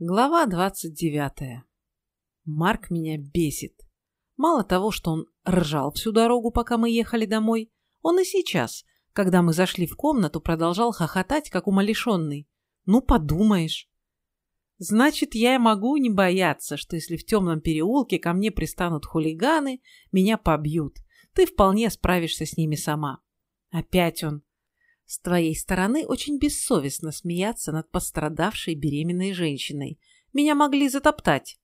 Глава 29. Марк меня бесит. Мало того, что он ржал всю дорогу, пока мы ехали домой, он и сейчас, когда мы зашли в комнату, продолжал хохотать, как умалишенный. Ну, подумаешь. Значит, я могу не бояться, что если в темном переулке ко мне пристанут хулиганы, меня побьют. Ты вполне справишься с ними сама. Опять он. С твоей стороны очень бессовестно смеяться над пострадавшей беременной женщиной. Меня могли затоптать.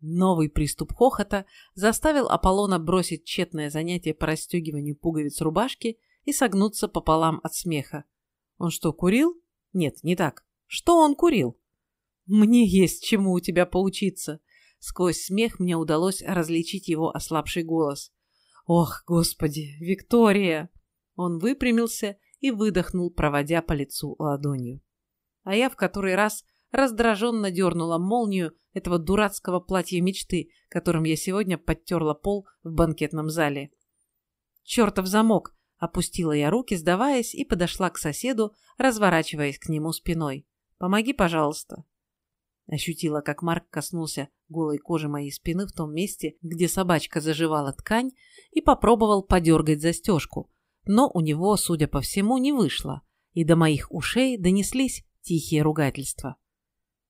Новый приступ хохота заставил Аполлона бросить тщетное занятие по расстегиванию пуговиц рубашки и согнуться пополам от смеха. Он что, курил? Нет, не так. Что он курил? Мне есть чему у тебя поучиться. Сквозь смех мне удалось различить его ослабший голос. Ох, господи, Виктория! Он выпрямился и выдохнул, проводя по лицу ладонью. А я в который раз раздраженно дернула молнию этого дурацкого платья мечты, которым я сегодня подтерла пол в банкетном зале. «Чертов замок!» — опустила я руки, сдаваясь, и подошла к соседу, разворачиваясь к нему спиной. «Помоги, пожалуйста». Ощутила, как Марк коснулся голой кожи моей спины в том месте, где собачка заживала ткань, и попробовал подергать застежку, но у него, судя по всему, не вышло, и до моих ушей донеслись тихие ругательства.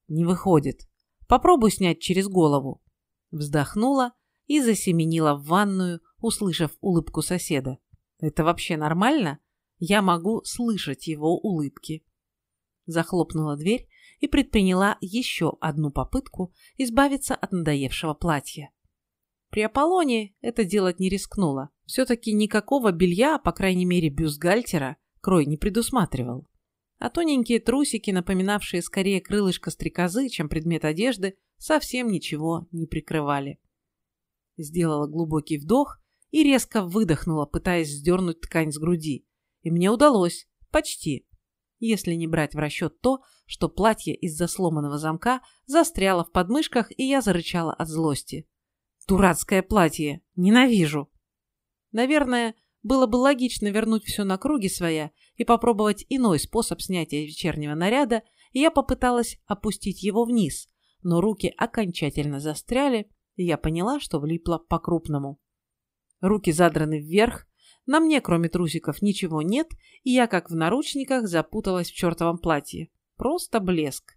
«Не выходит. Попробуй снять через голову». Вздохнула и засеменила в ванную, услышав улыбку соседа. «Это вообще нормально? Я могу слышать его улыбки». Захлопнула дверь и предприняла еще одну попытку избавиться от надоевшего платья. При Аполлоне это делать не рискнула. Все-таки никакого белья, по крайней мере бюстгальтера, крой не предусматривал. А тоненькие трусики, напоминавшие скорее крылышко стрекозы, чем предмет одежды, совсем ничего не прикрывали. Сделала глубокий вдох и резко выдохнула, пытаясь сдернуть ткань с груди. И мне удалось. Почти. Если не брать в расчет то, что платье из-за сломанного замка застряло в подмышках, и я зарычала от злости. Дурацкое платье. Ненавижу. Наверное, было бы логично вернуть все на круги своя и попробовать иной способ снятия вечернего наряда, и я попыталась опустить его вниз, но руки окончательно застряли, и я поняла, что влипла по-крупному. Руки задраны вверх, на мне, кроме трусиков, ничего нет, и я, как в наручниках, запуталась в чертовом платье. Просто блеск.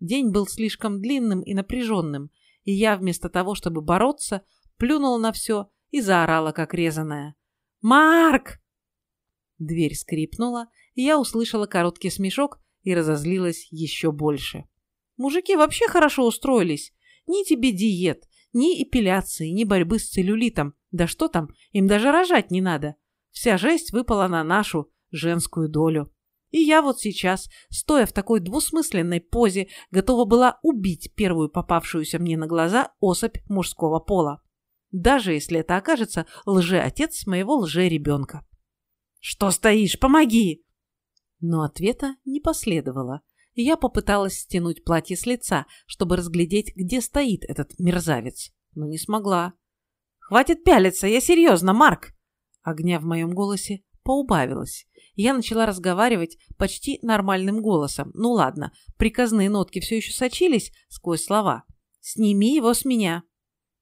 День был слишком длинным и напряженным, и я вместо того, чтобы бороться, плюнула на все и заорала, как резаная. «Марк!» Дверь скрипнула, и я услышала короткий смешок и разозлилась еще больше. Мужики вообще хорошо устроились. Ни тебе диет, ни эпиляции, ни борьбы с целлюлитом. Да что там, им даже рожать не надо. Вся жесть выпала на нашу женскую долю. И я вот сейчас, стоя в такой двусмысленной позе, готова была убить первую попавшуюся мне на глаза особь мужского пола. Даже если это окажется лжеотец моего лже-ребенка. «Что стоишь? Помоги!» Но ответа не последовало, я попыталась стянуть платье с лица, чтобы разглядеть, где стоит этот мерзавец, но не смогла. «Хватит пялиться, я серьезно, Марк!» Огня в моем голосе поубавилось. Я начала разговаривать почти нормальным голосом. Ну ладно, приказные нотки все еще сочились сквозь слова. «Сними его с меня!»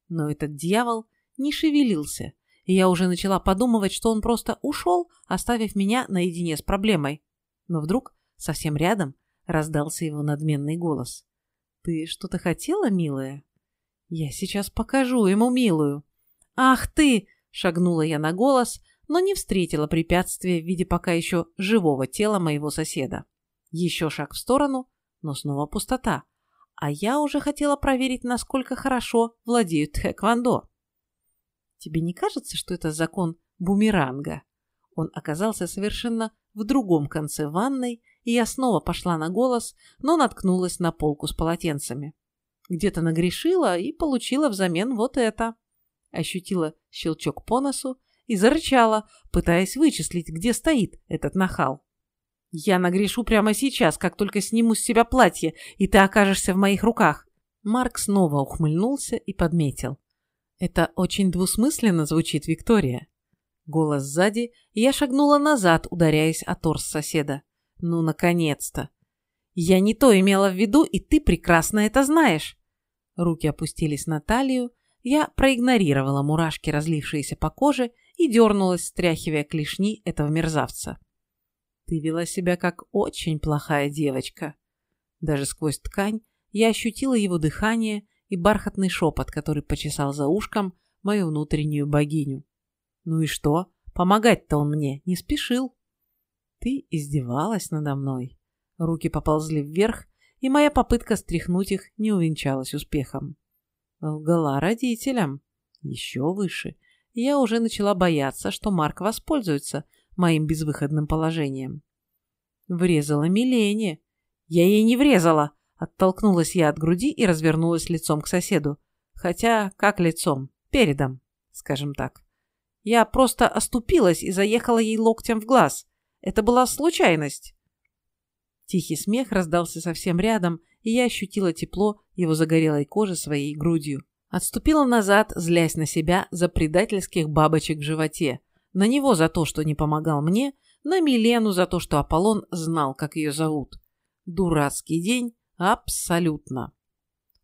Но этот дьявол не шевелился, и я уже начала подумывать, что он просто ушел, оставив меня наедине с проблемой. Но вдруг, совсем рядом, раздался его надменный голос. «Ты что-то хотела, милая?» «Я сейчас покажу ему милую». «Ах ты!» — шагнула я на голос, но не встретила препятствия в виде пока еще живого тела моего соседа. Еще шаг в сторону, но снова пустота. А я уже хотела проверить, насколько хорошо владеют тхэквондо. Тебе не кажется, что это закон бумеранга? Он оказался совершенно в другом конце ванной, и я снова пошла на голос, но наткнулась на полку с полотенцами. Где-то нагрешила и получила взамен вот это. Ощутила щелчок по носу и зарычала, пытаясь вычислить, где стоит этот нахал. «Я нагрешу прямо сейчас, как только сниму с себя платье, и ты окажешься в моих руках». Марк снова ухмыльнулся и подметил. «Это очень двусмысленно звучит, Виктория». Голос сзади, и я шагнула назад, ударяясь о торс соседа. «Ну, наконец-то!» Я не то имела в виду, и ты прекрасно это знаешь. Руки опустились на талию, я проигнорировала мурашки, разлившиеся по коже, и дернулась, стряхивая клешни этого мерзавца. Ты вела себя как очень плохая девочка. Даже сквозь ткань я ощутила его дыхание и бархатный шепот, который почесал за ушком мою внутреннюю богиню. Ну и что? Помогать-то он мне не спешил. Ты издевалась надо мной. Руки поползли вверх, и моя попытка стряхнуть их не увенчалась успехом. Лгала родителям. Еще выше. Я уже начала бояться, что Марк воспользуется моим безвыходным положением. Врезала Милене. Я ей не врезала. Оттолкнулась я от груди и развернулась лицом к соседу. Хотя, как лицом? Передом, скажем так. Я просто оступилась и заехала ей локтем в глаз. Это была случайность. Тихий смех раздался совсем рядом, и я ощутила тепло его загорелой кожи своей грудью. Отступила назад, злясь на себя за предательских бабочек в животе. На него за то, что не помогал мне, на Милену за то, что Аполлон знал, как ее зовут. Дурацкий день, абсолютно.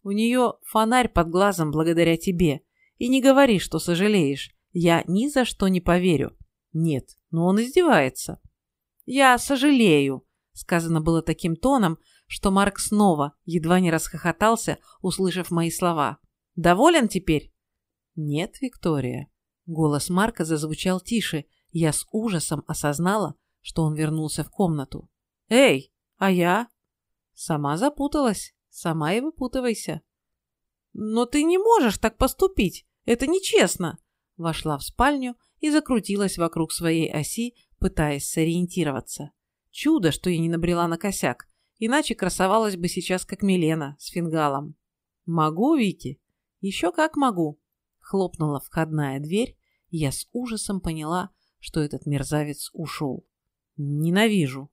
У нее фонарь под глазом благодаря тебе. И не говори, что сожалеешь. Я ни за что не поверю. Нет, но он издевается. Я сожалею, сказано было таким тоном, что Марк снова едва не расхохотался, услышав мои слова. Доволен теперь? Нет, Виктория. Голос Марка зазвучал тише. Я с ужасом осознала, что он вернулся в комнату. Эй, а я? Сама запуталась. Сама и выпутывайся. Но ты не можешь так поступить. Это нечестно вошла в спальню и закрутилась вокруг своей оси, пытаясь сориентироваться. Чудо, что я не набрела на косяк, иначе красовалась бы сейчас как Милена с фингалом. «Могу, Вики?» «Еще как могу!» Хлопнула входная дверь, и я с ужасом поняла, что этот мерзавец ушел. «Ненавижу!»